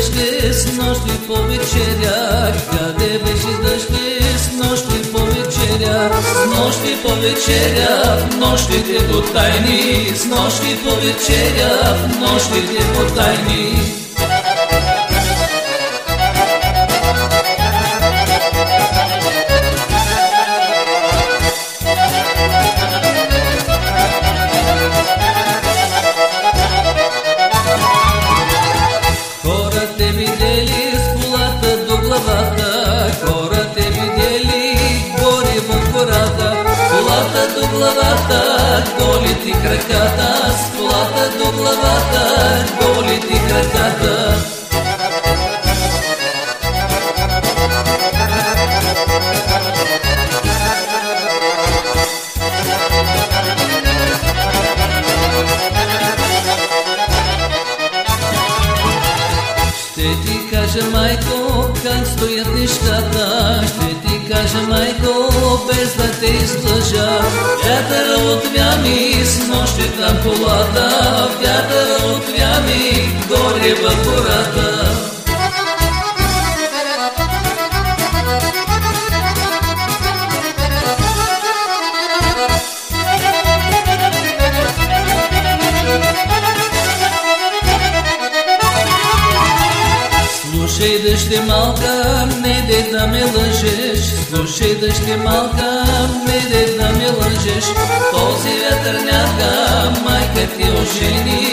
Дъжде с нощи по вечеря? Къде беше дъжде с нощи по вечеря? С нощи по вечеря, в нощите по тайни, с нощи по вечеря, в нощите по тайни. Главата, голи краката, с колата до главата, кажа, майко, как стоят нещата, ще ти кажа, майко, без да те излъжа. Вятъра отвя ми с нощи там колата, вятъра отвя ми горе във гората. Слушай, дъще малка, не де да ме лъжеш. Слушай, дъще малка, не де да ме лъжеш. Този вятърняка, майка ти ожени.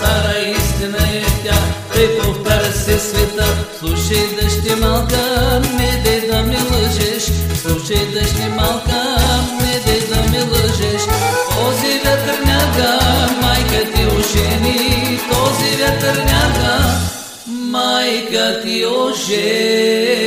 Стара истина е тя, тъй повтаря се света. Слушай, дъще малка, не дей да ме лъжеш, слушай, дъще малка, не дей да ме лъжеш. Този вятърняга, майка ти ожени, този вятърняга, майка ти ожени.